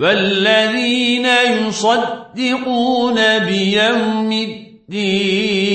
والذين يصدقون بيوم الدين